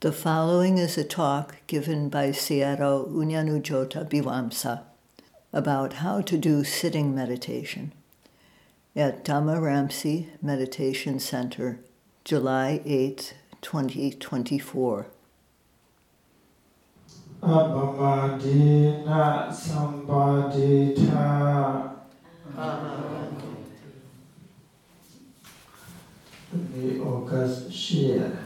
The following is a talk given by Sayadaw Unyanujota Bhivamsa about how to do sitting meditation at Dhammaramsi Meditation Center, July 8, 2024. Abhamadina Sambadita The August 8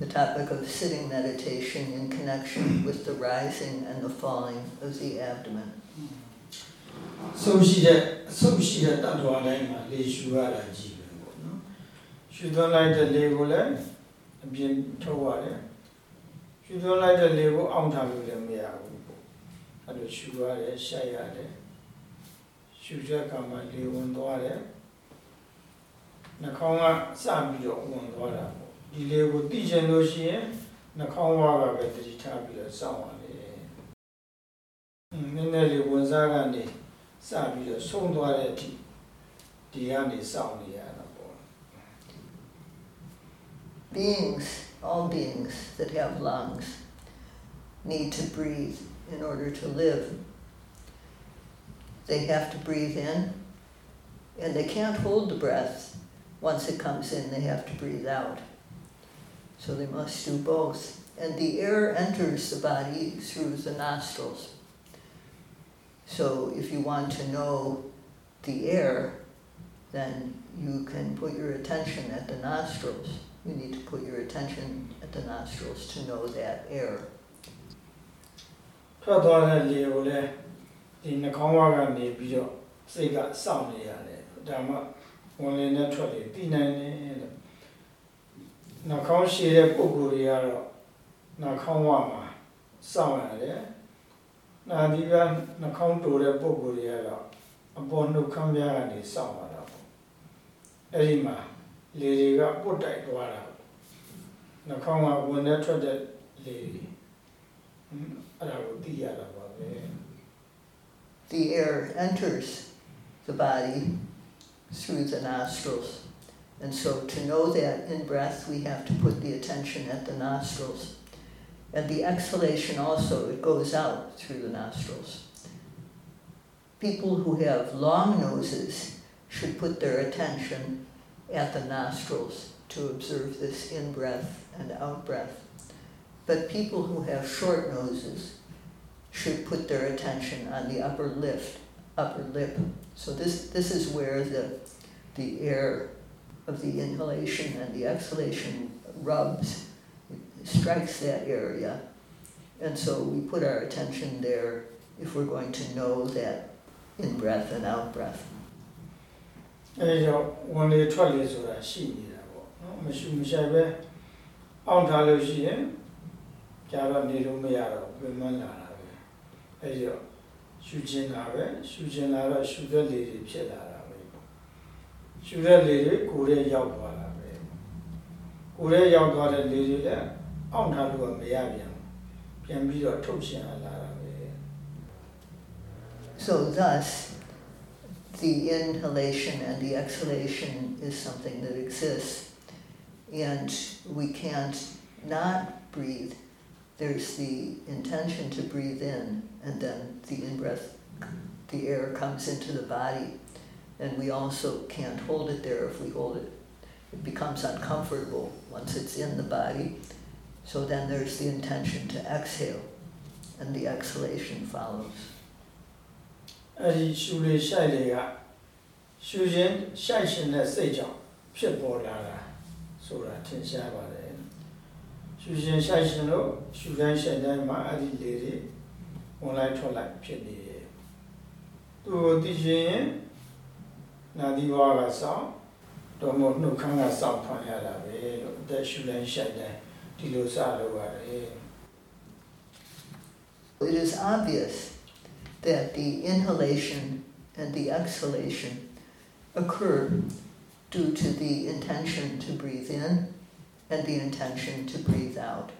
the topic of sitting meditation in connection with the rising and the falling of the abdomen. ဆုံးရှိတဲ့အဆုံးရှိတဲ့တတ်တော်တိုင်းမှာလေရှူရတာကြီးပဲပေါ့နော်ရှူသွင်းလိုက်တဲ့လေကိုလည်းအပြင်ထုတ်ရတယ်ရှူသွင်းလိုက်တဲ့လေကိုအောင့်ထားလို့လည်းမရဘူးပေါ့အဲ့လိုရှူရတယ်ရှိုက်ရတယ်ရှူတဲ့အခါမှာလေဝင်သွားတယ်နှာခေါင်းကစပြီးတော့ဝင်သွားတာပေါ့ ့ ဒီလေကိုသိချင်လို့ရှိရင်နှာခေါင်းဝါကပဲတတိထားပြီးတော့စောင့်ရတယ်အင်းနည်းနည်းလေးဝင်စားကနေ စပြီးတော့ဆုံးသွားတဲ့အထိဒီကနေစောင့်နေရတာပေါ့ Beings, all beings that have lungs, need to breathe in order to live. They have to breathe in, and they can't hold the breath. Once it comes in, they have to breathe out. So they must do both. And the air enters the body through the nostrils. So if you want to know the air, then you can put your attention at the nostrils. You need to put your attention at the nostrils to know that air. ထွက်သွားတဲ့လေကိုလည်းဒီနှာခေါင်းဝါကနေပြီးတော့စိတ်ကစောင့်နေရတယ်ဒါမှဝင်လေနဲ့ထွက်လေပြီးနိုင်တယ်လို့ နှာခေါင်းရှည်တဲ့ပုံကိုယ်တွေကတော့နှာခေါင်းဝါမှာစောင့်ရတယ်နာဒီကနှာခေါင်းတိုတဲ့ပုံကိုယ်တွေကတော့အပေါ်နှုတ်ခမ်းပြားကနေစောင့်ရတာပေါ့အဲ့ဒီမှာလေတွေကပုတ်တိုက်သွားတာနှာခေါင်းကဝင်နဲ့ထွက်တဲ့လေတွေဟွန်းအဲ့ဒါကိုသိရတာပါပဲ The air enters the body through the nostrils. And so to know that in breath, we have to put the attention at the nostrils. And the exhalation also, it goes out through the nostrils. People who have long noses should put their attention at the nostrils to observe this in breath and out breath. But people who have short noses should put their attention on the upper lip, upper lip. So this, this is where the, the air of the inhalation and the exhalation rubs, strikes that area. And so we put our attention there if we're going to know that in breath and out breath. အဲဒါကြောင့်ဝင်လေထွက်လေဆိုတာရှိနေတာပေါ့နော်မရှိမရှိပဲအောင့်ထားလို့ရှိရင်ကြာတော့နေလို့မရတော့ပြင်မလာတာပဲအဲဒီတော့ရှူခြင်းလာပဲရှူခြင်းလာတော့ရှူတဲ့လေတွေဖြစ်လာတာပဲပေါ့ ရှူတဲ့လေတွေကိုယ်ရဲ့ရောက်သွားတာပဲကိုယ်ရဲ့ရောက်သွားတဲ့လေတွေလည်းအောင့်ထားလို့ကမရပြန်ဘူးပြန်ပြီးတော့ထုတ်ရှင်လာတာပဲ So thus, the inhalation and the exhalation is something that exists, and we can't not breathe. There's the intention to breathe in, and then the in breath, the air comes into the body, and we also can't hold it there. If we hold it, it becomes uncomfortable once it's in the body. So then there's the intention to exhale, and the exhalation follows. အဲ့ဒီရှူလေရှိုက်လေကရှူခြင်းရှိုက်ရှင်တဲ့စိတ်ကြောင့်ဖြစ်ပေါ်လာတာဆိုတာထင်ရှားပါတယ်ရှူခြင်းရှိုက်ရှင်လို့ရှူတိုင်းရှိုက်တိုင်းမှာအဲ့ဒီလေတွေဝင်လိုက်ထွက်လိုက်ဖြစ်နေတယ်သူကိုသိချင်ရင် နာဒီဝါကစောင့်တော့မဟုတ်နှုတ်ခမ်းကစောင့်ဖန်ရတာပဲလို့အသက်ရှူတိုင်းရှိုက်တိုင်းဒီလိုစလုပ်ရတယ် It is obvious that the inhalation and the exhalation occur due to the intention to breathe in and the intention to breathe out.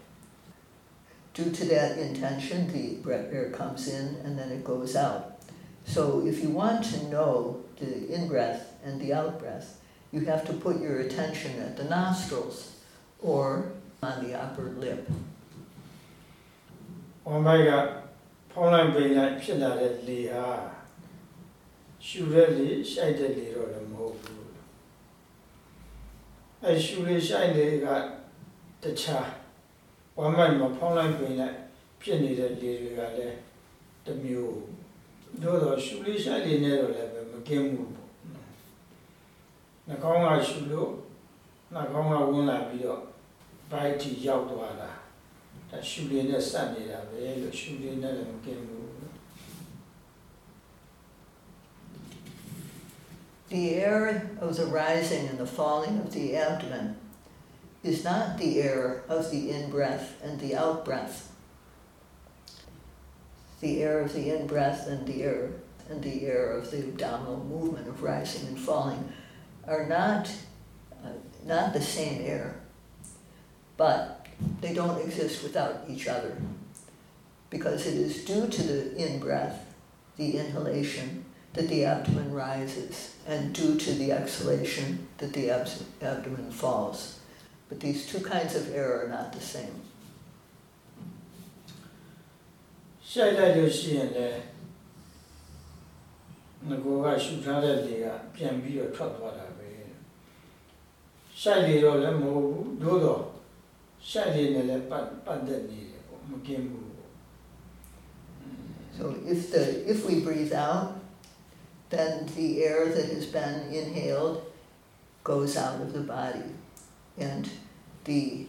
Due to that intention, the breath air comes in and then it goes out. So if you want to know the in breath and the out breath, you have to put your attention at the nostrils or on the upper lip. ဝမ်ဘိုက်ကဖောင်းလိုက်ပိန်လိုက်ဖြစ်လာတဲ့လေဟာရှူတဲ့လေရှိုက်တဲ့လေတော့လည်းမဟုတ်ဘူးအဲရှူလေရှိုက်လေကတခြားဝမ်းမိုက်မှာဖောင်းလိုက်ပိန်လိုက်ဖြစ်နေတဲ့လေတွေကလည်းတစ်မျိုးတို့တော့ရှူလေရှိုက်လေနဲ့တော့လည်းမက င်းဘူးပေါ့နှာခေါင်းကရှူလို့နှာခေါင်းကဝင်လာပြီးတော့ဘိုက်တီရောက်သွားတာဒါရှူလေနဲ့စက်နေတာပဲလို့ရှူလေနဲ့လည်းမကင်းဘူး The air of the rising and the falling of the abdomen is not the air of the in breath and the out breath. The air of the in breath and the air and the air of the abdominal movement of rising and falling are not, uh, not the same air, but they don't exist without each other because it is due to the in breath, the inhalation, that the abdomen rises, and due to the exhalation, that the abs- abdomen falls. But these two kinds of air are not the same. င်လည်းငကိုကရှူထားတဲ့လေကပြန်ပြီးတော့ထွက်သွားတာပဲရှိုက်လေတော့လည်းမဟုတ်ဘူးသို့တော့ရှိုက်လေနဲ့လည်းပတ်ပတ်သက်နေတယ်ပေါ့မကင်းဘူးပေါ့ So if the if we breathe out, then the air that has been inhaled goes out of the body, and the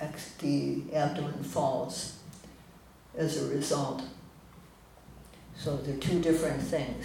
ex, the abdomen falls as a result. So they're two different things,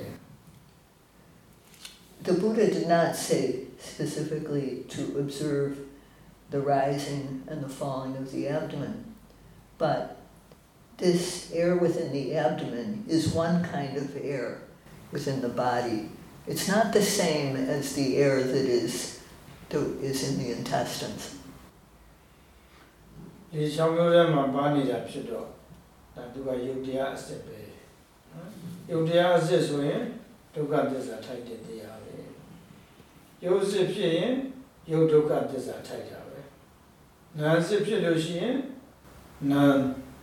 The Buddha did not say specifically to observe the rising and the falling of the abdomen, but this air within the abdomen is one kind of air within the body. It's not the same as the air that is, that is in the intestines. လေချောင်းမျိုးထဲမှာပါနေတာဖြစ်တော့ဒါသူကယုတ်တရားအစစ်ပဲနော်ယုတ်တရားအစစ်ဆိုရင်ဒုက္ခသစ္စာထိုက်တဲ့တရားပဲ ယုတ်စစ်ဖြစ်ရင်ယုတ်ဒုက္ခသစ္စာထိုက်တာပဲနာမ်စစ်ဖြစ်လို့ရှိရင်နာမ်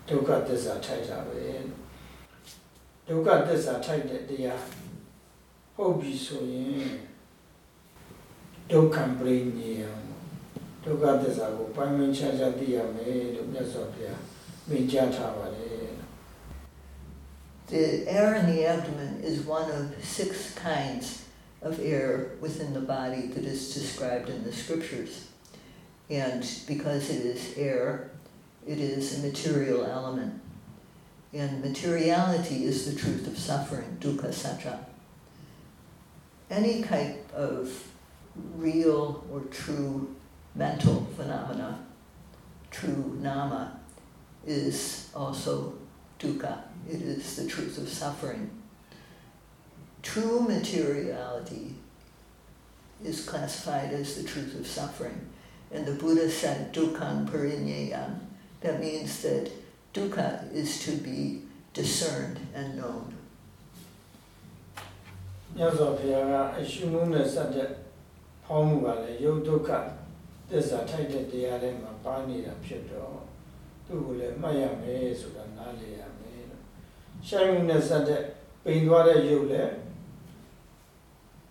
ဒုက္ခသစ္စာထိုက်တာပဲဒုက္ခသစ္စာထိုက်တဲ့တရားဟုတ်ပြီဆိုရင်ဒုက္ခံပရိညေယံ ဒုက္ခသစ္စာကိုပိုင်းပိုင်းခြားခြားသိရမယ်လို့မြတ်စွာဘုရားမိန့်ကြားထားပါတယ် The air in the abdomen is one of six kinds of air within the body that is described in the scriptures. And because it is air, it is a material element. And materiality is the truth of suffering, dukkha sacca. Any type of real or true mental phenomena, true nama, is also dukkha. It is the truth of suffering True materiality is classified as the truth of suffering. And the Buddha said dukkhan parinyayam. That means that dukkha is to be discerned and known. မြတ်စွာဘုရားကအရှုမှုနဲ့စတဲ့ဖောင်းမှုကလည်းယုတ်ဒုက္ခသစ္စာထိုက်တဲ့တရားတွေမှာပါနေတာဖြစ်တော့သူ့ကိုလည်းမှတ်ရမယ်ဆိုတာနားလည်ရမယ်လို့ရှိုင်းမှုနဲ့စတဲ့ပိန်သွားတဲ့ယုတ်လည်း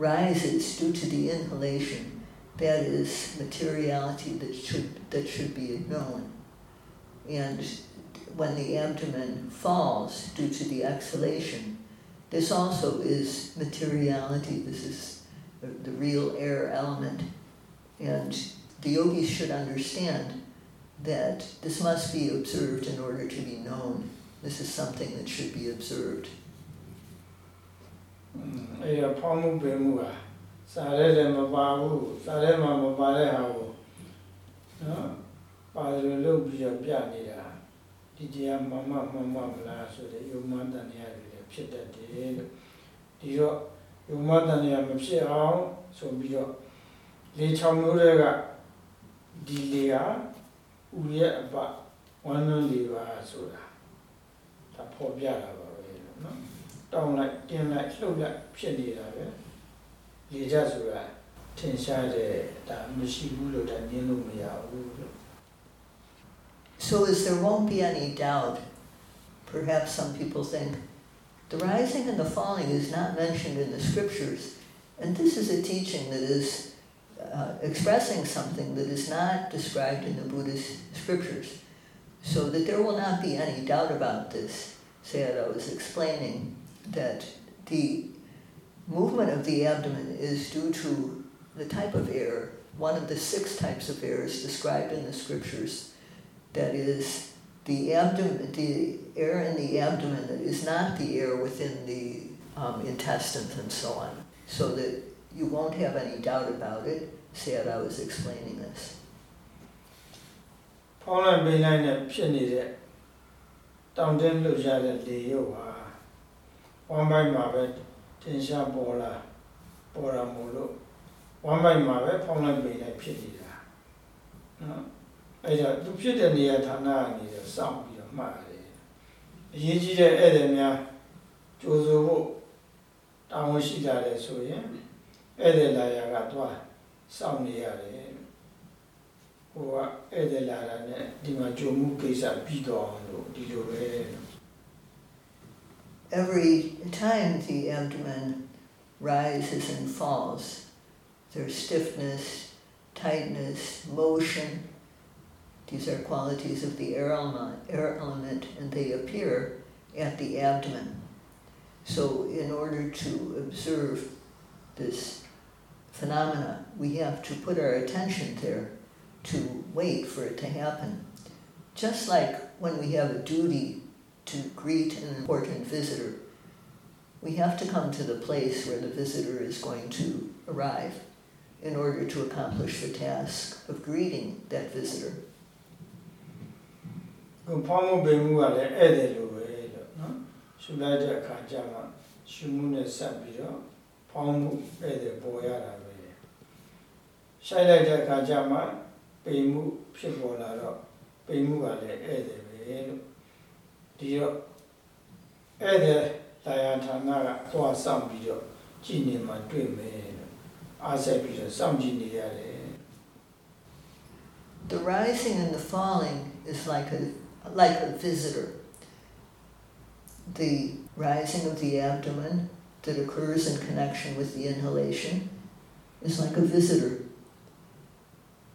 rises due to the inhalation, that is materiality that should, that should be known. And when the abdomen falls due to the exhalation, this also is materiality. This is the, the real air element. And the yogis should understand that this must be observed in order to be known. This is something that should be observed. အဲ့တော့ဖောင်းမှုပင်မှုဟာစာရဲလည်းမပါဘူးစာရဲမှာမပါတဲ့ဟာကိုနော်ပါတယ်လို့လုပ်ပြီးတော့ပြနေတာဒီတရားမမမမမလားဆိုတဲ့ယုံမတန်ရတွေလည်းဖြစ်တတ်တယ်လို့ဒီတော့ယုံမတန်ရမဖြစ်အောင်ဆိုပြီးတော့လေချောင်မျိုးတွေကဒီလေဟာဥရဲ့အပဝမ်းနည်းလေးပါဆိုတာဒါပေါ်ပြတာပါပဲလို့နော် တောင်းလိုက်တင်းလိုက်လှုပ်လိုက်ဖြစ်နေတာပဲလေကြဆိုတာထင်ရှားတယ်ဒါမရှိဘူးလို့ဒါညင်းလို့မရဘူးလို့ So, as there won't be any doubt, perhaps some people think the rising and the falling is not mentioned in the scriptures, and this is a teaching that is uh, expressing something that is not described in the Buddhist scriptures, so that there will not be any doubt about this. Sayadaw was explaining that the movement of the abdomen is due to the type of air, one of the six types of airs described in the scriptures, that is the abdomen, the air in the abdomen that is not the air within the um, intestines and so on, so that you won't have any doubt about it. Sayadaw was explaining this. ဖောင်းလိုက်ပိန်လိုက်နဲ့ဖြစ်နေတဲ့တောင်းတင်းလှုပ်ရှားတဲ့လေရုပ်ဟာ ဝမ်းပိုင်းမှာပဲထင်ရှားပေါ်လာပေါ်လာမို့လို့ဝမ်းပိုင်းမှာပဲဖောင်းလိုက်ပိန်လိုက်ဖြစ်နေတာနော်အဲ့တော့သူဖြစ်တဲ့နေရာဌာနကနေတော့စောင့်ပြီးတော့မှတ်ရတယ်အရေးကြီးတဲ့ဧည့်သည်များကြိုဆိုဖို့တာဝန်ရှိကြတယ်ဆိုရင်ဧည့်သည်လာရာကတော့စောင့်နေရတယ်ဟိုကဧည့်သည်လာတာနဲ့ဒီမှာကြုံမှုကိစ္စပြီးတော့လို့ဒီလိုပဲ Every time the abdomen rises and falls, there's stiffness, tightness, motion. These are qualities of the air element, air element, and they appear at the abdomen. So, in order to observe this phenomena, we have to put our attention there to wait for it to happen. Just like when we have a duty to greet an important visitor, we have to come to the place where the visitor is going to arrive in order to accomplish the task of greeting that visitor. ဟိုဖောင်းမှုပင်မှုကလည်းဧည့်သည်လိုပဲလို့နော်ရှုလိုက်တဲ့အခါကျမှရှုမှုနဲ့ဆက်ပြီးတော့ဖောင်းမှုဧည့်သည်ပေါ်ရတာပဲရှိုက်လိုက်တဲ့အခါကျမှပိန်မှုဖြစ်ပေါ်လာတော့ပိန်မှုကလည်းဧည့်သည်ပဲလို့ ဒီတော့ဧည့်သည်လာယဌာနကသွားဆောင်ပြီးတော့ကြည်နေမှတွေ့မယ်လို့အားဆက်ပြီးတော့စောင့်ကြည့်နေရတယ် The rising and the falling is like a like a visitor. The rising of the abdomen that occurs in connection with the inhalation is like a visitor.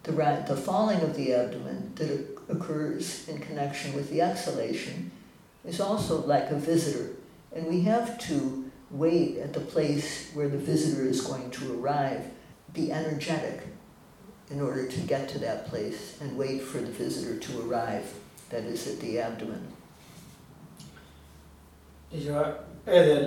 The, ri- the falling of the abdomen that oc- occurs in connection with the exhalation is also like a visitor. And we have to wait at the place where the visitor is going to arrive, be energetic in order to get to that place and wait for the visitor to arrive, that is at the abdomen. ဒီတော့ဧည့်သည်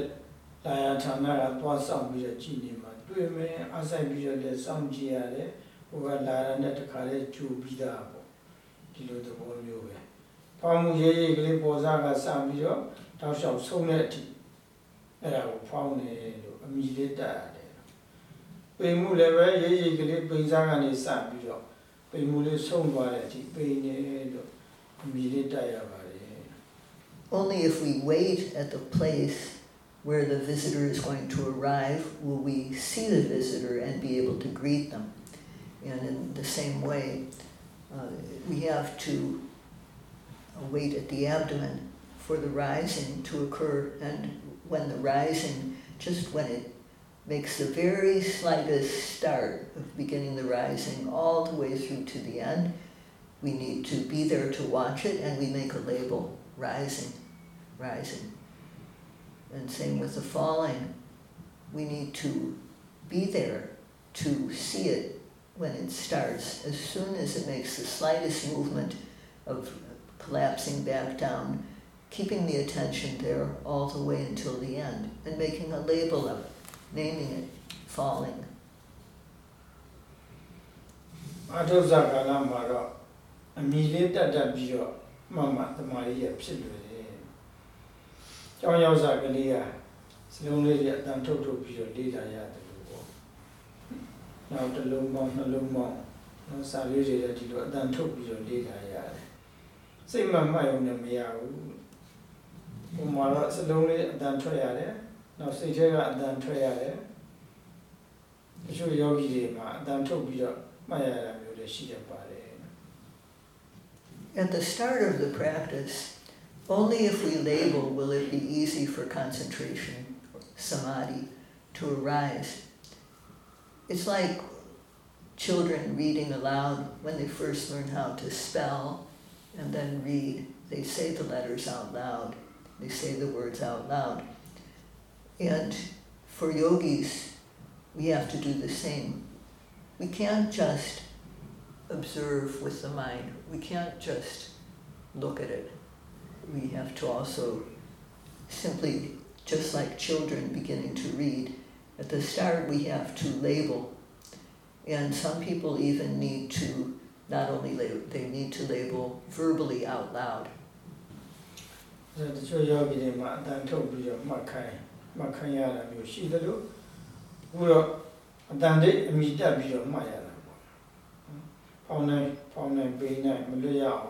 လာယဌာနကသွားဆောင်ပြီးတော့ကြည်နေမှာတွေ့မယ်အဆိုင်ပြီးတော့လည်းစောင့်ကြည့်ရတယ်ဟိုကလာရတဲ့တခါလေးကြိုပြီးသားပေါ့ဒီလိုသဘောမျိုးပဲ ဖောင်းမှုရေးရေးကလေးပေါ်စားကစပြီးတော့တောက်လျှောက်ဆုံးတဲ့အထိအဲ့ဒါကိုဖောင်းနေလို့အမိလေးတက်ရတယ်ပိန်မှုလည်းပဲရေးရေးကလေးပိန်စားကနေစပြီးတော့ပိန်မှုလေးဆုံးသွားတဲ့အထိပိန်နေလို့အမိလေးတက်ရပါတယ် only if we wait at the place where the visitor is going to arrive will we see the visitor and be able to greet them. And in the same way, uh, we have to wait at the abdomen for the rising to occur, and when the rising, just when it makes the very slightest start of beginning the rising all the way through to the end, we need to be there to watch it and we make a label rising, rising. And same with the falling. We need to be there to see it when it starts. As soon as it makes the slightest movement of collapsing back down, keeping the attention there all the way until the end, and making a label of it, naming it, falling. အထုဇာကာလမှာတော့အမိလေးတက်တက်ပြီးတော့မှတ်မှတမာရီရဖြစ်လွယ်တယ်။ကြောင်းရောက်စားကလေးကစလုံးလေးတွေအတန်ထုတ်ထုတ်ပြီးတော့လေးတာရတယ်လို့ပေါ့။နောက်တစ်လုံးပေါင်းနှလုံးပေါင်းနောက်စာလေးတွေလည်းဒီလိုအတန်ထုတ်ပြီးတော့လေးတာရတယ်။ စိတ်မှမှတ်ရုံနဲ့မရဘူး။ဟိုမှာတော့စလုံးလေးအတန်ထွက်ရတယ်။နောက်စိတ်ထဲကအတန်ထွက်ရတယ်။တချို့ယောဂီတွေမှာအတန်ထုတ်ပြီးတော့မှတ်ရတာမျိုးလည်းရှိတတ်ပါတယ် At the start of the practice, only if we label will it be easy for concentration, samadhi, to arise. It's like children reading aloud when they first learn how to spell and then read. They say the letters out loud, they say the words out loud. And for yogis, we have to do the same. We can't just observe with the mind. We can't just look at it. We have to also simply, just like children beginning to read, at the start we have to label. And some people even need to not only label, they need to label verbally out loud. အဲတချို့ယောဂီတွေမှာအတန်ထုတ်ပြီးတော့မှတ်ခိုင်းမှတ်ခိုင်းရတာမျိုးရှိသလိုအခုတော့အတန်တိတ်အမိတက်ပြီးတော့မှတ်ရတာပေါ့။ဖောင်းနိုင်ဖောင်းနိုင်ပေးနိုင်မလွတ်ရအောင်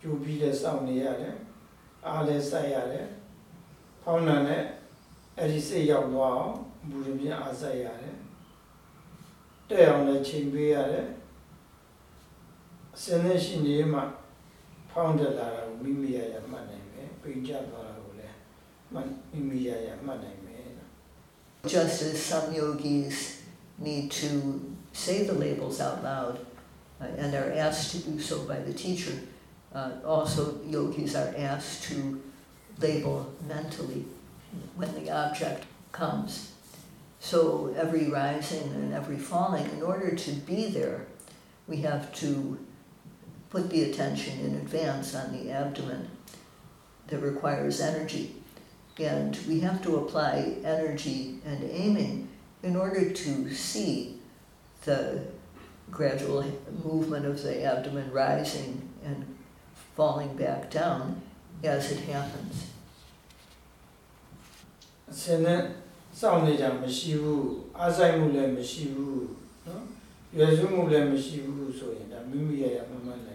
ကြိုးပြီးလဲစောင့်နေရတယ်။အားလဲစိုက်ရတယ်။ဖောင်းနိုင်နဲ့အဲ့ဒီစိတ်ရောက်သွားအောင်ဘူရပြင်းအားစိုက်ရတယ်။တဲ့အောင်လည်းချိန်ပေးရတယ်။အ စင်းနဲ့ရှိနေမှဖောင်းတက်လာတာကိုမိမိရရမှတ်နိုင်မယ်။ပိန်ကြသွားတာကိုလည်းမှတ်မိမိရရမှတ်နိုင်မယ်။ Just as some yogis need to say the labels out loud uh, and are asked to do so by the teacher, uh, also yogis are asked to label mentally when the object comes. So every rising and every falling, in order to be there, we have to put the attention in advance on the abdomen that requires energy. And we have to apply energy and aiming in order to see the gradual movement of the abdomen rising and falling back down as it happens. အစင်းနဲ့စောင့်နေကြမရှိဘူးအားဆိုင်မှုလည်းမရှိဘူးနော်ရွယ်စုမှုလည်းမရှိဘူးဆိုရင်ဒါမိမိရရမမှတ်နိုင်ဘူး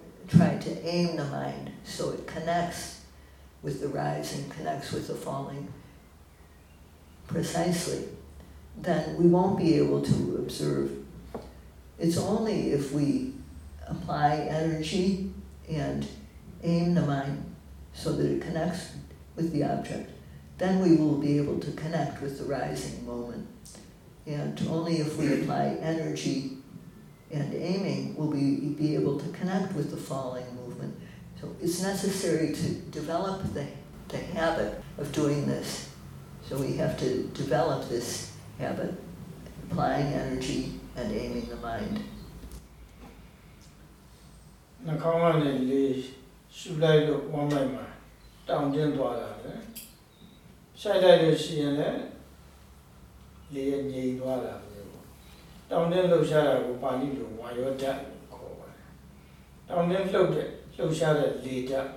try to aim the mind so it connects with the rising, connects with the falling precisely, then we won't be able to observe. It's only if we apply energy and aim the mind so that it connects with the object, then we will be able to connect with the rising moment. And only if we apply energy and aiming will we be able to connect with the falling movement. So it's necessary to develop the, the habit of doing this. So we have to develop this habit, applying energy and aiming the mind. နှာခေါင်းကနေလေးရှူလိုက်လို့ဝမ်းမိုက်မှာ တောင်တင်းသွားတာပဲရှိုက်လိုက်လို့ရှိရင်လည်းလေငြိမ်သွားတာပဲပေါ့ ဲ တောင်တင်းလှုပ်ရှားတာကိုပါဠိလိုဝါယောဓာတ်ခေါ်ပါတယ်တောင်တင်းလှုပ်တဲ့လှုပ်ရှားတဲ့လေဓာတ်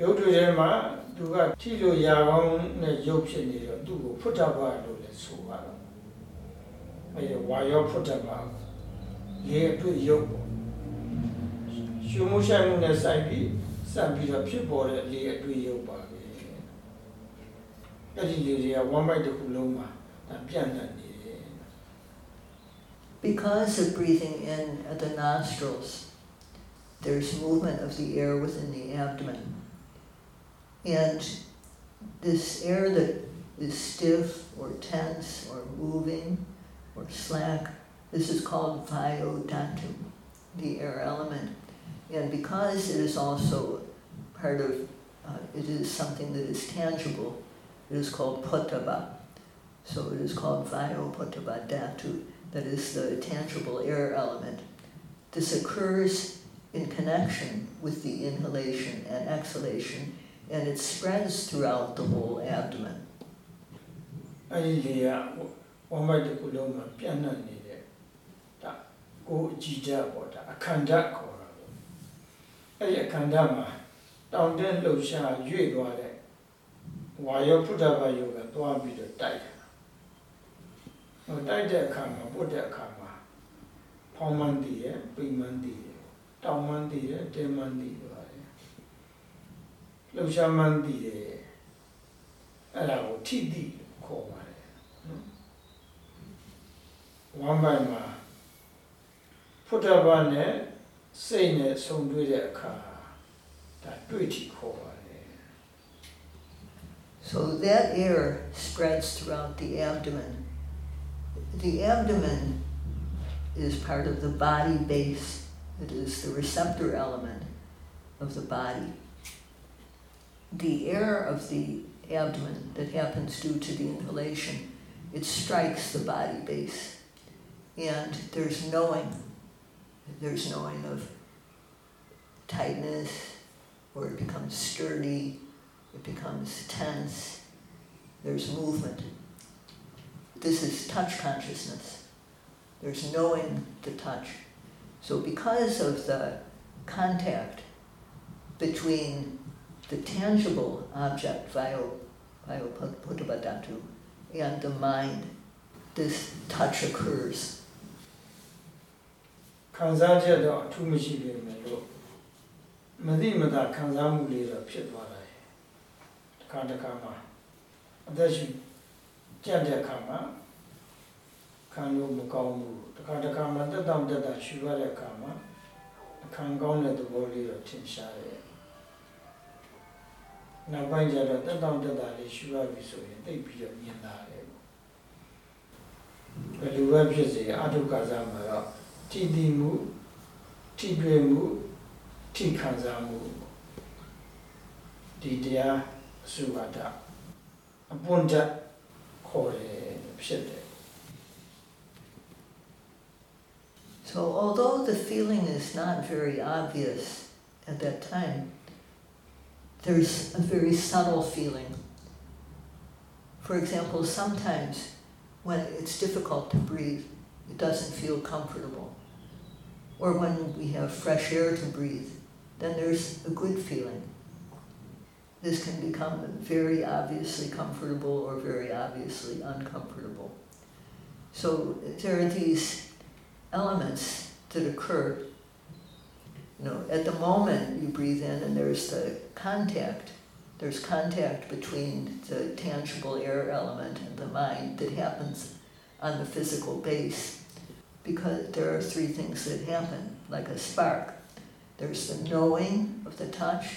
ရုပ်တွေထဲမှာသူကထိလို့ရာကောင်းနဲ့ရုပ်ဖြစ်နေတော့သူ့ကိုဖုဒ္ဓဘာလို့လည်းဆိုပါတော့အဲဝါယောဖုဒ္ဓဘာလေအတွက်ရုပ်ပေါ့ရှုမှုဆိုင်မှုနဲ့စိုက်ပြီးစပ်ပြီးတော့ဖြစ်ပေါ်တဲ့လေအတွေ့ရုပ်ပါပဲအဲ့ဒီလေတွေကဝမ်းပိုက်တစ်ခုလုံးမှာပြန့်နှံ့နေတယ် Because of breathing in at the nostrils, there's movement of the air within the abdomen. And this air that is stiff or tense or moving or slack, this is called Vayodhatu, the air element. And because it is also part of, uh, it is something that is tangible, it is called Photthabba. So it is called Vayophotthabba Dhatu, that is the tangible air element. This occurs in connection with the inhalation and exhalation, and it spreads throughout the whole abdomen. အဲ့ဒီလေကဝမ်းပိုက်တစ်ခုလုံးမှာပြန့်နှံ့နေတဲ့ဒါကိုယ်အကြည့်ဓာတ်ပေါ့ဒါအခန္ဓာခေါ်တာပေါ့အဲ့ဒီအခန္ဓာမှာတောင်တက်လှုပ်ရှားရွေ့သွားတဲ့ဝါယောဖုဒ္ဓဘာယောကသွားပြီးတော့တိုက် တာဟိုတိုက်တဲ့အခါမှာပုတ်တဲ့အခါမှာဖောင်းမှန်းတည်ရဲ့ပိမှန်းတည်ရဲ့တောင်မှန်းတည်ရဲ့တဲမှန်းတည်ပါတယ်လှုပ်ရှားမှန်းတည်ရဲ့အဲ့ဒါကိုထိတိခေါ်ပါတယ်နော်ဝမ်းပိုင်မှာဖုဒ္ဓဘာနဲ့စိတ်နဲ့ဆုံတွေ့တဲ့အခါဒါတွေ့ထိခေါ်ပါတယ် So that air spreads throughout the abdomen. The abdomen is part of the body base, it is the receptor element of the body. The air of the abdomen that happens due to the inhalation, it strikes the body base. And there's knowing, there's knowing of tightness, or it becomes sturdy, it becomes tense, there's movement. This is touch consciousness. There's knowing the touch. So because of the contact between the tangible object, Vayo, Vayophotthabbadhatu, and the mind, this touch occurs. ခံစားချက်တော့အထူးမရှိပေမဲ့လို့မသိမသာခံစားမှုလေးတော့ဖြစ်သွားတယ်။တစ်ခါတစ်ခါမှာအသက်ရှင် ကြက်တဲ့အခါမှာခံလို့မကောင်းဘူးတစ်ခါတစ်ခါမှာတက်တောင့်တက်တာရှူရတဲ့အခါမှာခံကောင်းတဲ့သဘောလေးတော့ထင်ရှားတယ်နောက်ပိုင်းကျတော့တက်တောင့်တက်တာလေးရှူရပြီဆိုရင်သိပ်ပြီးတော့မြင်လာတယ်ဘယ်လိုပဲဖြစ်စေအထုကစားမှာတော့ထိတိမှုထိတွေ့မှုထိခံစားမှုဒီတရားအစုပါဒအပွင့်တက် ခေါ်တယ်ဖြစ်တယ် So, although the feeling is not very obvious at that time, there's a very subtle feeling. For example, sometimes when it's difficult to breathe, it doesn't feel comfortable. Or when we have fresh air to breathe, then there's a good feeling. This can become very obviously comfortable or very obviously uncomfortable. So there are these elements that occur. You know, at the moment you breathe in and there's the contact. There's contact between the tangible air element and the mind that happens on the physical base because there are three things that happen, like a spark. There's the knowing of the touch,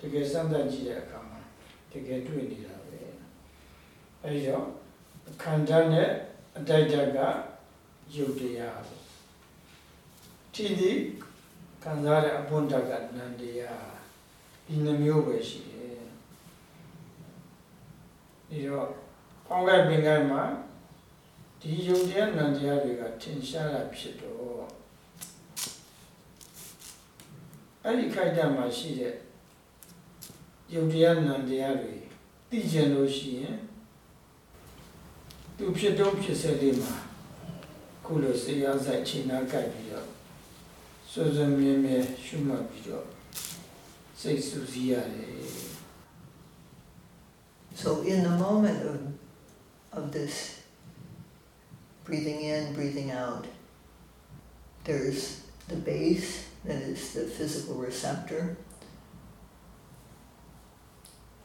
တကယ်စမ်းသပ်ကြည့်တဲ့အခါမှာတကယ်တွေ့နေတာပဲအဲဒီတော့ခန္ဓာနဲ့အတိုက်ဓာတ်ကယုတ်တရားပေါ့ထိတိခံစားတဲ့အပွင့်ဓာတ်ကနန္တရားဒီနှမျိုးပဲရှိတယ်ဒီတော့ဖောင်းကပင်ကမှာဒီယုတ်တရားနန္တရားတွေကထင်ရှားတာဖြစ်တော့အဲ့ဒီခိုက်တမှာရှိတဲ့ ယုတ်တရားနန္တရားတွေသိကျင်လို့ရှိရင်သူဖြစ်တော့ဖြစ်စေလေးမှာခုလိုစေရဆိုင်ချိန်နာကြိုက်ပြီးတော့စွစွမြဲမြဲရှုမှတ်ပြီးတော့စိတ်ဆူစီးရတယ် So in the moment of, of this breathing in, breathing out, there's the base, that is the physical receptor.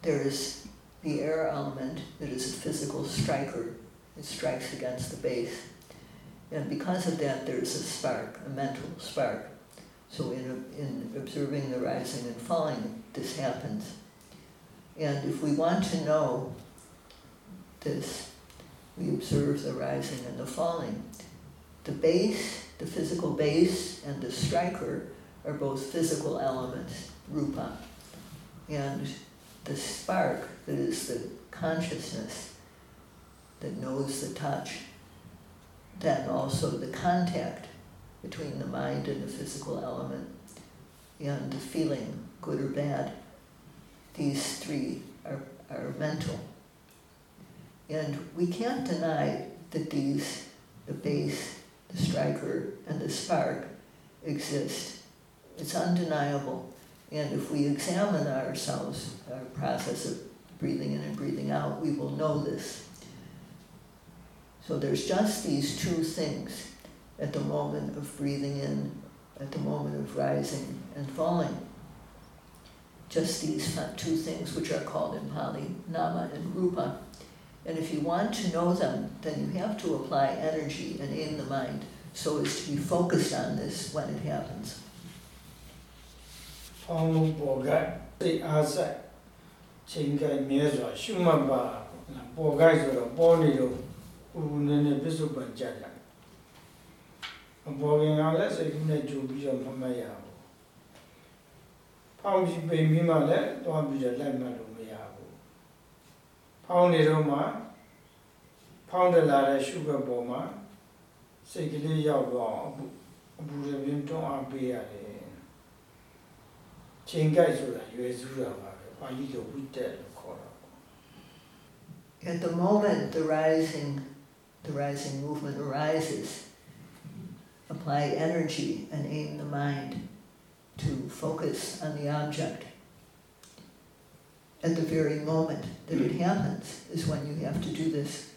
there's the air element, that is a physical striker. It strikes against the base. And because of that, there's a spark, a mental spark. So in, in observing the rising and falling, this happens. And if we want to know this, we observe the rising and the falling. The base, the physical base, and the striker are both physical elements, rupa. And the spark, that is the consciousness that knows the touch, then also the contact between the mind and the physical element, and the feeling, good or bad, these three are, are mental. And we can't deny that these, the base, the striker, and the spark exist. It's undeniable. And if we examine ourselves, our process of breathing in and breathing out, we will know this. So there's just these two things at the moment of breathing in, at the moment of rising and falling. Just these two things which are called in Pali Nama and Rupa. And if you want to know them, then you have to apply energy and aim the mind so as to be focused on this when it happens. ဖောင်းမှုပေါ်ကစိတ်အားဆိုင်ချိန်ကမြဲစွာရှုမှတ်ပါပေါ်ကဆိုတော့ပေါ်နေတော့ဦးနည်းနည်းပြစ္ဆုတ်ပန်ကြကြအပေါ်ကင်ကလည်းစိတ်ကူးနဲ့ကြိုပြီးတော့မမတ်ရဘူးဖောင်းပြီးပိန်ပြီးမှလည်းတွားပြီးတော့လိုက်မှတ်လို့မရဘူးဖောင်းနေတော့မှဖောင်းတယ်လာတဲ့ရှုပ်ပေါ်မှာစိတ်ကလေးရောက်တော့အပူရပြင်းတွန်းအားပေးရတယ် At the moment the rising, the rising movement arises, apply energy and aim the mind to focus on the object. At the very moment that it happens is when you have to do this.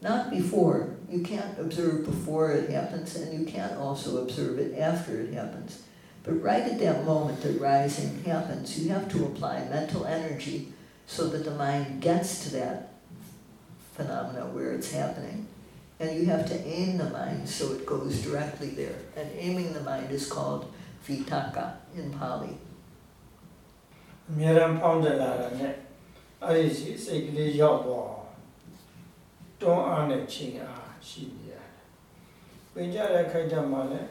Not before. You can't observe before it happens, and you can't also observe it after it happens. But right at that moment that rising happens, you have to apply mental energy so that the mind gets to that phenomena where it's happening. And you have to aim the mind so it goes directly there. And aiming the mind is called vitakka in Pali. အများရန်ဖောင်းတယ်လာတာနဲ့အဲ့ဒီစိတ်ကလေးရောက်သွားတွန်းအားနဲ့ချိန်အားရှိနေရတယ်။ပင်ကြတဲ့ခိုက်ကြမှာလည်း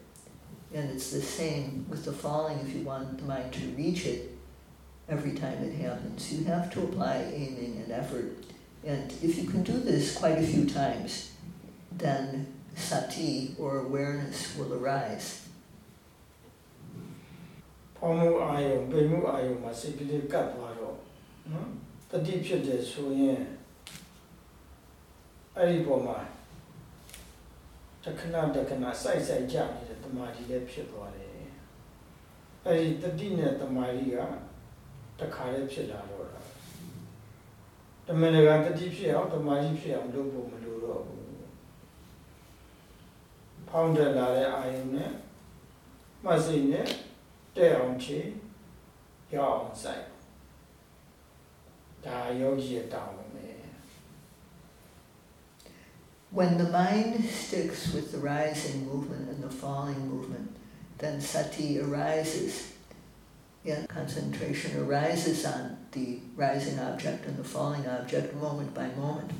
And it's the same with the falling if you want the mind to reach it every time it happens. You have to apply aiming and effort. And if you can do this quite a few times, then sati or awareness will arise. ဖောင်းမှုအာယုံပိန်မှုအာယုံမှာစိတ်ကလေးကပ်သွားတော့နော်တတိဖြစ်တယ်ဆိုရင်အဲ့ဒီပုံမှာ တခဏတခဏစိုက်စိုက်ကြနေတဲ့တမာတိလည်းဖြစ်သွားတယ်အဲ့ဒီတတိနဲ့တမာတိကတခါလေးဖြစ်လာတော့တာတတမန်တကာတတိဖြစ်အောင်တမာကြီးဖြစ်အောင်လုပ်ဖို့မလိုတော့ဘူးဖောင်းတက်လာတဲ့အာယုံနဲ့မှတ်စိတ်နဲ့တဲ့အောင်ချေရောက်အောင်ဆိုင်ဒါယောဂီရဲ့တောင်း When the mind sticks with the rising movement and the falling movement, then sati arises. And concentration arises on the rising object and the falling object moment by moment.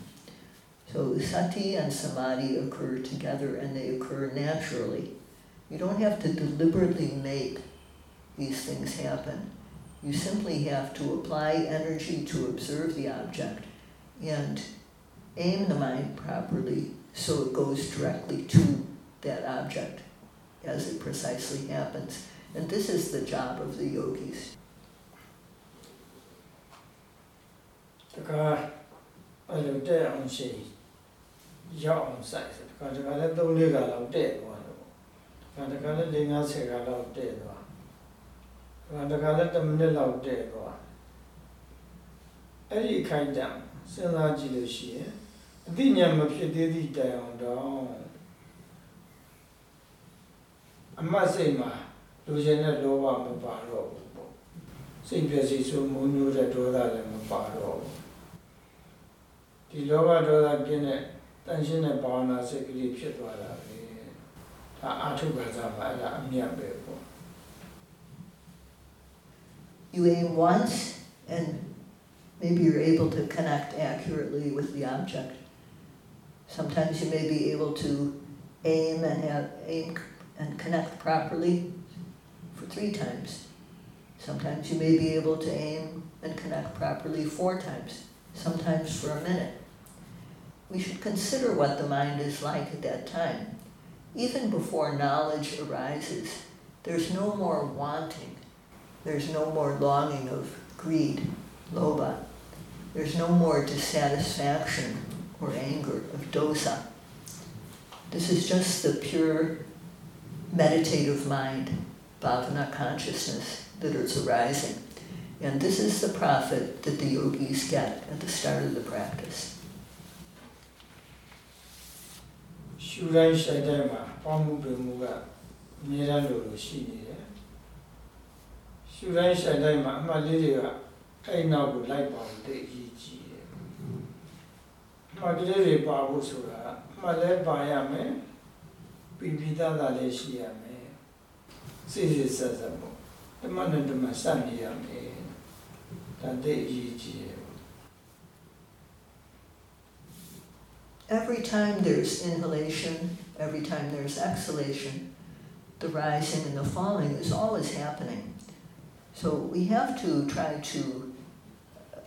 So sati and samadhi occur together and they occur naturally. You don't have to deliberately make these things happen. You simply have to apply energy to observe the object and aim the mind properly so it goes directly to that object as it precisely happens. And this is the job of the yogis. တခါအဲ့လိုတဲ့အောင်ရှိရောက်အောင်ဆိုင်ဆိုတခါတခါလည်း၃၄ခါလောက်တဲ့သွားတော့တခါတခါလည်း၄50ခါလောက်တဲ့သွားတခါတခါလည်း10မိနစ်လောက်တဲ့သွားအဲ့ဒီခိုင်တံစဉ်းစားကြည့်လို့ရှိရင် အသိဉာဏ်မဖြစ်သေးသည့်တိုင်အောင်တော့အမတ်စိတ်မှာလူရှင်တဲ့လောဘမပါတော့ဘူးပေါ့စိတ်ပြည့်စည်ဆိုမုန်းညိုတဲ့ဒေါသလည်းမပါတော့ဘူးဒီလောဘဒေါသပြင်းတဲ့တန်ရှင်းတဲ့ဘာဝနာစိတ်ကလေးဖြစ်သွားတာပဲဒါအာထုကစားမှာအဲ့ဒါအမြတ်ပဲပေါ့ You aim once and maybe you're able to connect accurately with the object. Sometimes you may be able to aim and have aim and connect properly for three times. Sometimes you may be able to aim and connect properly four times, sometimes for a minute. We should consider what the mind is like at that time. Even before knowledge arises, there's no more wanting, there's no more longing of greed, lobha, there's no more dissatisfaction or anger of dosa. This is just the pure meditative mind, bhavana consciousness that is arising. And this is the profit that the yogis get at the start of the practice. ရှူတိုင်းရှိုက်တိုင်းမှာပေါင်းမှုပင်မှုကအမြဲတမ်းလိုလိုရှိနေတယ်ရှူတိုင်းရှိုက်တိုင်းမှာအမှတ်လေးတွေကအဲ့နောက်ကိုလိုက်ပါလို့သိအရေးကြီးတယ်အ ီး မှတ်ကလေးတွေပါဖို့ဆိုတာအမှတ်လဲပါရမယ်ပြပြသားသားလေးရှိရမယ်စိစိဆက်ဆက်ပေါ့ဓမ္မနဲ့ဓမ္မစက်နေရမယ်ဒါသိအရေးကြီးတယ် Every time there's inhalation, every time there's exhalation, the rising and the falling is always happening. So we have to try to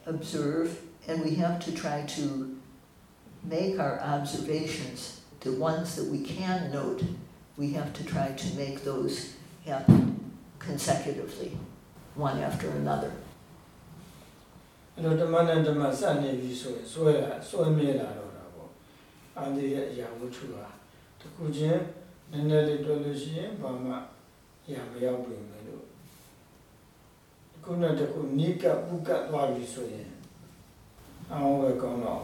observe and we have to try to make our observations, the ones that we can note, we have to try to make those happen consecutively, one after another. အဲ့တော့ဓမ္မနဲ့ဓမ္မစနေပြီဆိုရင်ဆွဲလာဆွဲမြဲလာတော့တာပေါ့အန္တရာယ်အရာဝတ္ထုဟာတစ်ခုချင်းနည်းနည်းလေးတွေ့လို့ရှိရင်ဘာမှရမရောက်ပြင်မယ်လို့တစ်ခုနဲ့တစ်ခုနိကပုကသွားပြီဆိုရင်အောင်ပဲကောင်းတော့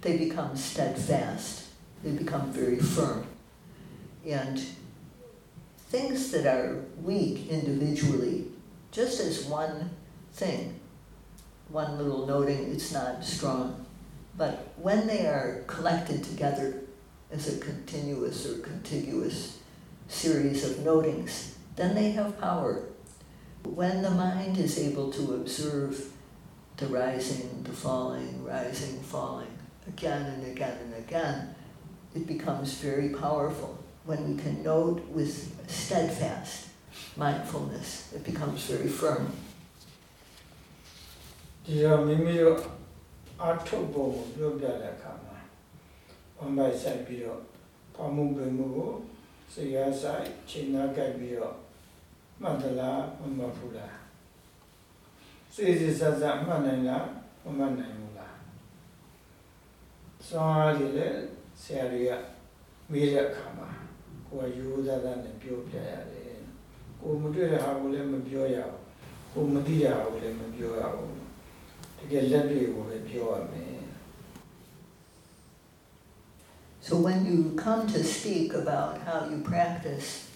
they become steadfast. They become very firm. And things that are weak individually, just as one thing, one little noting, it's not strong. But when they are collected together as a continuous or contiguous series of notings, then they have power. When the mind is able to observe the rising, the falling, rising, falling, again and again and again, it becomes very powerful. When we can note with steadfast mindfulness, it becomes very firm. ဒီတော့မိမိတို့အ အာထုတ်ပုံကိုပြောပြတဲ့အခါမှာဝမ်းပိုက်ဆိုင်ပြီးတော့ဖောင်းမှုပင်မှုကိုစိတ်အားဆိုင်ချိန်နာကြိုက်ပြီးတော့မှတ်သလားမမှတ်ဘူးလားစိတ်စစ်ဆက်ဆက်မှတ်နိုင်လားမမှတ်နိုင်ဘူးလား စွမ်းအားတွေလည်းဆရာတွေကမေးတဲ့အခါမှာကိုယ်ကရိုးသားသားနဲ့ပြောပြရတယ်ကိုမတွေ့တဲ့ဟာကိုလည်းမပြောရဘူးကိုမသိတဲ့ဟာကိုလည်းမပြောရဘူးတကယ်လက်တွေကိုပဲပြောရမယ် So when you come to speak about how you practice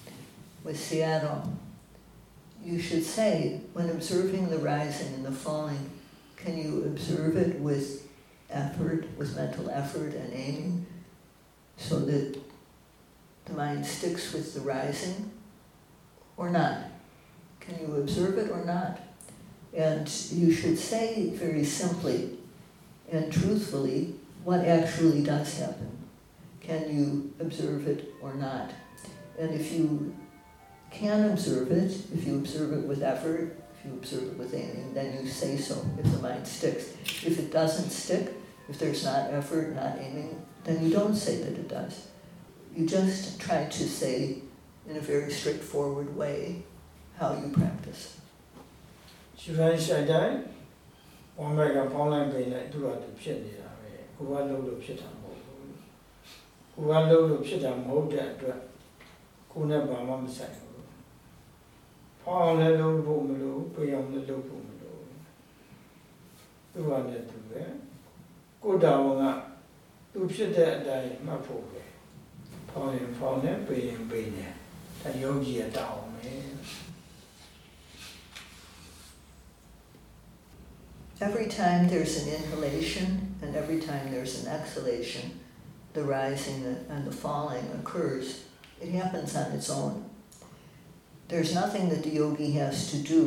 with Seattle, you should say, when observing the rising and the falling, can you observe it with effort, with mental effort and aiming, so that the mind sticks with the rising or not? Can you observe it or not? And you should say very simply and truthfully what actually does happen. Can you observe it or not? And if you can observe it, if you observe it with effort, you observe it with aiming, then you say so if the mind sticks. If it doesn't stick, if there's not effort, not aiming, then you don't say that it does. You just try to say in a very straightforward way how you practice. ရှူတိုင်းရှိုက်တိုင်းဝမ်းဘက်ကဖောင်းလိုက်ပိန်လိုက်သူ့ဟာသူဖြစ်နေတာပဲကိုကလှုပ်လို့ဖြစ်တာမဟုတ်ဘူးကိုကလှုပ်လို့ဖြစ်တာမဟုတ်တဲ့အတွက်ကိုနဲ့ဘာမှမဆိုင် ဘူးဖောင်းလည်းလှုပ်ဖို့မလိုပိန်အောင်လည်းလှုပ်ဖို့မလိုသူ့ဟာနဲ့သူပဲကိုယ်တော်ကသူဖြစ်တဲ့အတိုင်းမှတ်ဖို့ပဲဖောင်းရင်ဖောင်းတယ်ပိန်ရင်ပိန်တယ်ဒါယောဂီရတောင်းမယ် Every time there's an inhalation and every time there's an exhalation, the rising and the falling occurs. It happens on its own. There's nothing that the yogi has to do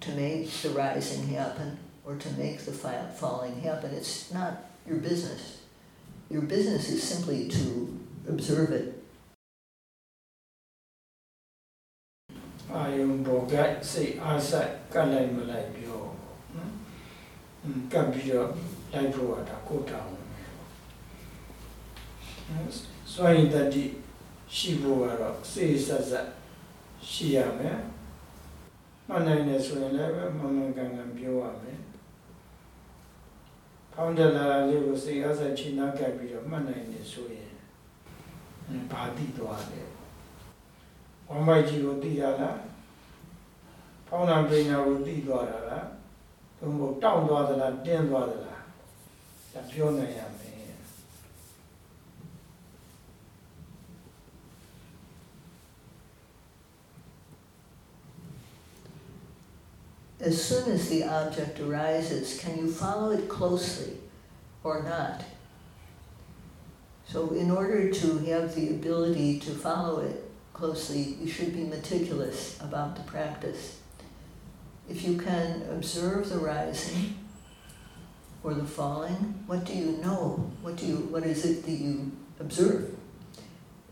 to make the rising happen or to make the fa- falling happen. It's not your business. Your business is simply to observe it အာယုံပေါ်ကစိတ်အားဆိုင်ကတ်လိုက်မလိုက်ပြောနော်။အင်းကပ်ပြီးတော့လိုက်ဖို့ကဒါကိုယ်တောင်းမယ်ပေါ့။စွန့်ရည်တတိရှိဖို့ကတော့စိတ်ဆက်ဆက် ရှိရမယ်။မှန်နိုင်တယ်ဆိုရင်လည်းပဲမမှန်ကန်ကန်ပြောရမယ်။ဖောင်းတယ်လာလေးကိုစိတ်အားဆိုင်ချိန်နာကပ်ပြီးတော့မှတ်နိုင်တယ်ဆိုရင်အင်းဘာတိသွားလဲ။ဝမ်းပိုက်ကြီးကိုသိရလားဖောင်းနာပညာကိုသိသွားတာလားဘုံဘုံတောင့်သွားသလားတင်းသွားသလားဒါပြောနိုင်ရမယ် As soon as the object arises, can you follow it closely or not? So, in order to have the ability to follow it closely, you should be meticulous about the practice. If you can observe the rising or the falling, what do you know? What do you what is it that you observe?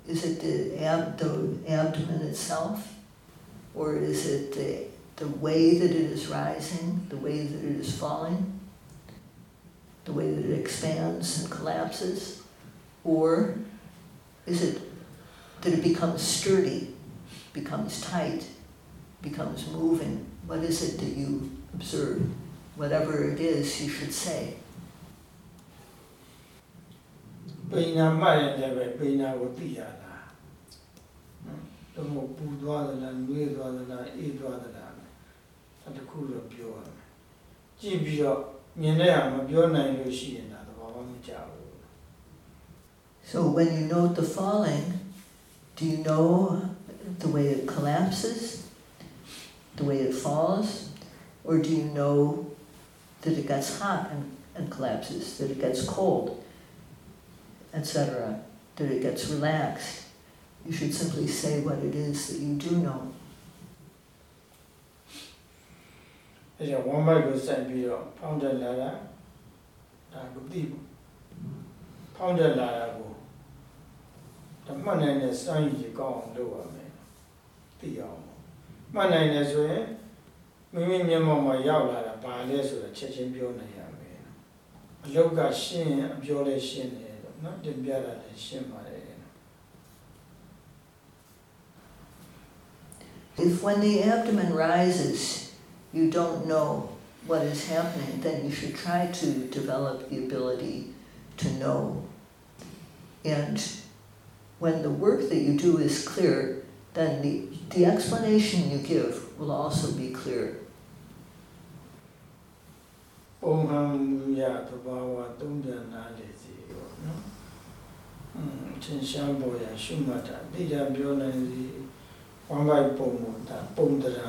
Is it the, ab- the abdomen itself? Or is it the the way that it is rising, the way that it is falling, the way that it expands and collapses? Or is it that it becomes sturdy, becomes tight, becomes moving? What is it that you observe? Whatever it is, you should say. ပညာမှတ်ရင်လည်းပဲပညာကိုသိရတာနော်တော့ပူသွားသလားနှွေးသွားသလားအေးသွားသလား ား အဲတခုတော့ပြောရမယ်ကြည့်ပြီးတော့မြင်တဲ့ဟာမပြောနိုင်လို့ရှိရင်ဒါသဘာဝမကျဘူး So when you note the falling, do you know the way it collapses, the way it falls, or do you know that it gets hot and, and collapses, that it gets cold, etc., that it gets relaxed? You should simply say what it is that you do know. အဲကြောင့်ဝမ်းမိုက်ကိုစိုက်ပြီးတော့ဖောင်းတက်လာတာဒါကိုသိဖို့ဖောင်းတက်လာတာကိုဓမ္မနိုင်တဲ့စိုင်းကြီးကောင်းအောင်လုပ်ရမယ်သိအောင်မှတ်နိုင်တယ်ဆိုရင်မိမိမျက်မှောက်မှာရောက်လာတာဘာလဲဆိုတော့ချက်ချင်းပြောနိုင်ရမယ်အလုတ်ကရှင်းရင်အပြောလဲရှင်းတယ်လို့နော်တင်ပြတာလည်းရှင်းပါတယ် If when the abdomen rises, you don't know what is happening, then you should try to develop the ability to know. And when the work that you do is clear, then the, the explanation you give will also be clear. ပုံဟံမူရသဘာဝသုံးပြန်နားလေစီပေါ့နော်။အင်းသင်္ချာပေါ်ရရှုမှတ်တာတိကျပြောနိုင်စီဝမ်းပိုက်ပုံမူတာပုံတရံ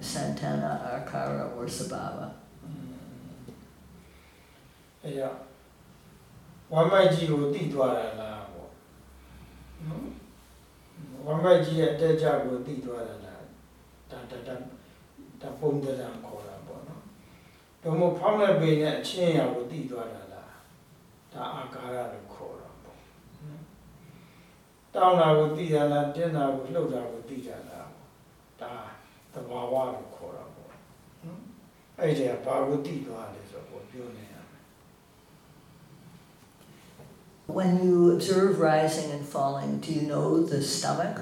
Santana, Akara, or Sabhava. အဲရဝမ်းမိုက်ကြီးကိုတိသွားတာလားပေါ့နော်ဝမ်းမိုက်ကြီးရဲ့အတက်ကြကိုတိသွားတာလားဒါဒါဒါဒါပုံတရံခေါ်တာပေါ့နော်တော့မဖောင်းတဲ့ပေနဲ့အချင်းအရာကိုတိသွားတာလားဒါအာကာရလို့ခေါ်တာပေါ့နော်တောင်းတာကိုတိတာလားတင်းတာကိုလှုပ်တာကိုတိတာလားဒါ When you observe rising and falling do you know the stomach?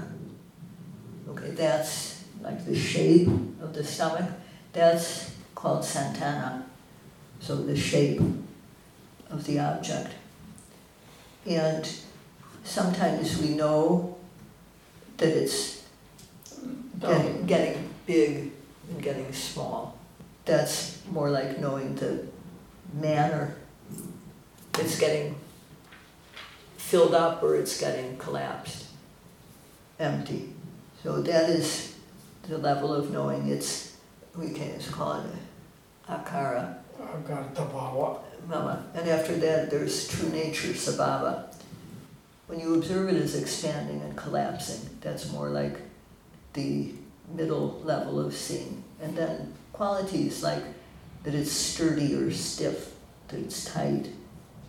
Okay that's like the shape of the stomach. That's called santhana. So the shape of the object. And sometimes we know that it's getting big and getting small. That's more like knowing the manner. It's getting filled up or it's getting collapsed, empty. So that is the level of knowing. It's, we can just call it akara. Akara. Mama. And after that, there's true nature, sabhava. When you observe it as expanding and collapsing, that's more like the middle level of seeing, And then qualities like that it's sturdy or stiff, that it's tight,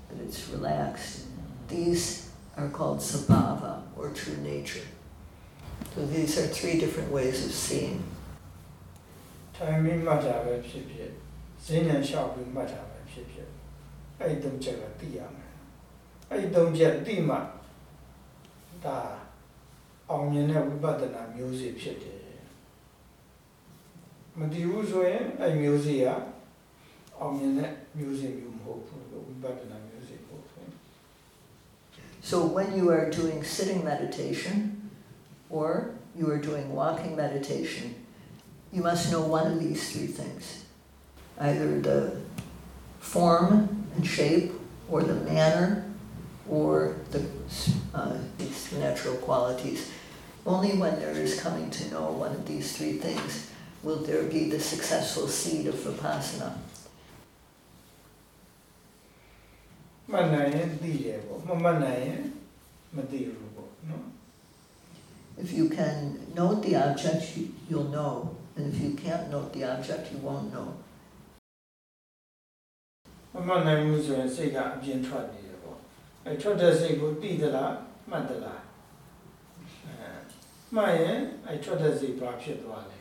that it's relaxed. These are called sabhava, or true nature. So these are three different ways of seeing. Timing မှတ်တာပဲဖြစ်ဖြစ်ဈဉ္ဉံလျှောက်ပြီးမှတ်တာပဲဖြစ်ဖြစ်အဲ့ဒီသုံးချက်ကသိရမယ်အဲ့ဒီသုံးချက်သိမှဒါအောင်မြင်တဲ့ဝိပဿနာမျိုးစေ့ဖြစ်တယ်မတည်ဘူးဆိုရင်အဲ့မျိုးစေ့ကအောင်မြင်တဲ့မျိုးစေ့မျိုးမဟုတ်ဘူးလို့ဝိပဿနာမျိုးစေ့ပေါ့ So when you are doing sitting meditation or you are doing walking meditation, you must know one of these three things. Either the form and shape or the manner or the uh, these natural qualities. Only when there is coming to know one of these three things will there be the successful seed of vipassana. မှတ်နိုင်ရင်သိတယ်ပေါ့မမှတ်နိုင်ရင်မသိဘူးပေါ့နော် If you can note the object, you, you'll know. And if you can't note the object, you won't know. မမှတ်နိုင်ဘူးဆိုရင်စိတ်ကအပြင်းထွက်နေတယ်ပေါ့အဲထွက်တဲ့စိတ်ကိုသိသလားမှတ်သလားအဲမှတ်ရင်အဲထွက်တဲ့စိတ်ဘာဖြစ်သွားလဲ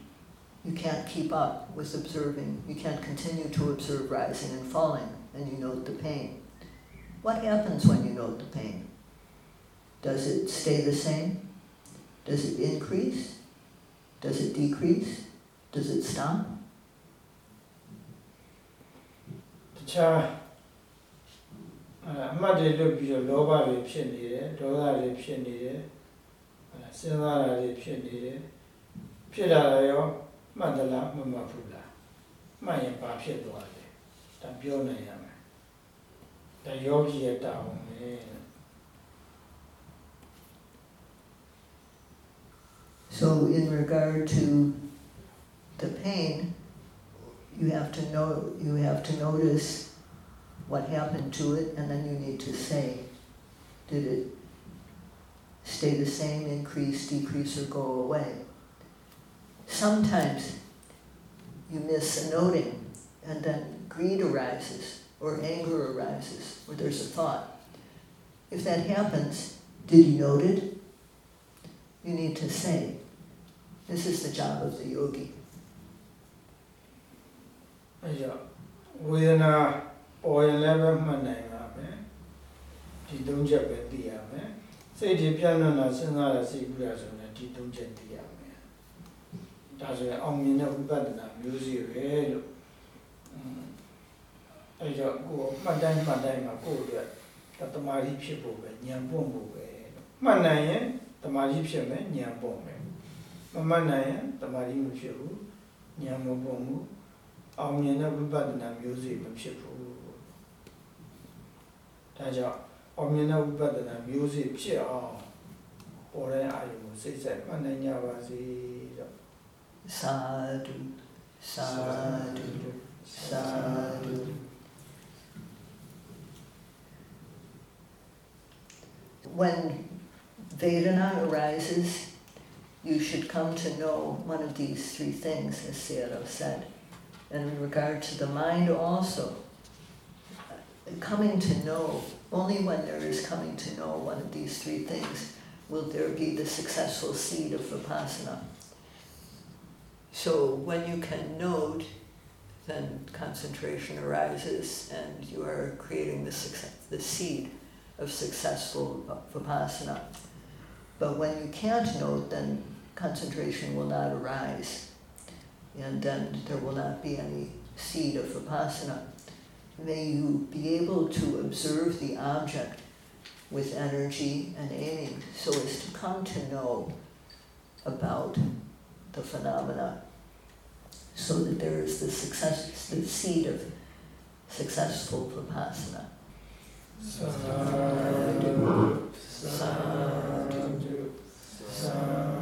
you can't keep up with observing. You can't continue to observe rising and falling, and you note the pain. What happens when you note the pain? Does it stay the same? Does it increase? Does it decrease? Does it stop? တခြားအမှတ်တွေလွတ်ပြီးတော့လောဘတွေဖြစ်နေတယ်ဒေါသတွေဖြစ်နေတယ်စဉ်းစားတာတွေဖြစ်နေတယ်ဖြစ်လာတယ်ရော မှတ်သလားမမှတ်ဘူးလားမှတ်ရင်ဘာဖြစ်သွားလဲဒါပြောနိုင်ရမယ်ဒါယောဂီရဲ့တာဝန်ပဲ So in regard to the pain, you have to know you have to notice what happened to it and then you need to say, did it stay the same, increase, decrease, or go away? Sometimes you miss a noting and then greed arises or anger arises or there's a thought. If that happens, did you note it? You need to say, this is the job of the yogi. အဲကြောင့်ဝေဒနာပေါ်ရင်လည်းပဲမှတ်နိုင်ပါပဲဒီသုံးချက်ပဲသိရမယ်စိတ်တွေပြန့်လွင့်လာစဉ်းစားတာစိတ်ကူးတာဆိုရင်ဒီသုံးချက်သိရမယ် ် ဒါဆိုရင်အောင်မြင်တဲ့ဝိပဿနာမျိုးစီပဲလို့အဲကြောင့်ကိုယ်မှတ်တိုင်းမှတ်တိုင်းမှာကိုယ်အတွက်တမာတိဖြစ်ဖို့ပဲဉာဏ်ပွင့်ဖို့ပဲမှတ်နိုင်ရင်တမာတိဖြစ်မယ်ဉာဏ်ပွင့်မယ်မမှတ်နိုင်ရင်တမာတိမဖြစ်ဘူးဉာဏ်မပွင့်ဘူးအောင်မြင်တဲ့ဝိပဿနာမျိုးစီမဖြစ်ဘူးဒါကြောင့်အောင်မြင်တဲ့ဝိပဿနာမျိုးစီဖြစ်အောင်ပေါ်တဲ့အာယုကိုစိတ်ဆက်မှတ်နိုင်ကြပါစေတော့ Sadhu, sadhu, sadhu. When Vedana arises, you should come to know one of these three things, as Sayadaw said. And in regard to the mind also, coming to know, only when there is coming to know one of these three things will there be the successful seed of vipassana. So when you can note, then concentration arises and you are creating the, success, the seed of successful vipassana. But when you can't note, then concentration will not arise and then there will not be any seed of vipassana. May you be able to observe the object with energy and aiming so as to come to know about the phenomena so that there is the success, the seed of successful vipassana. Sadhu, sadhu, sadhu.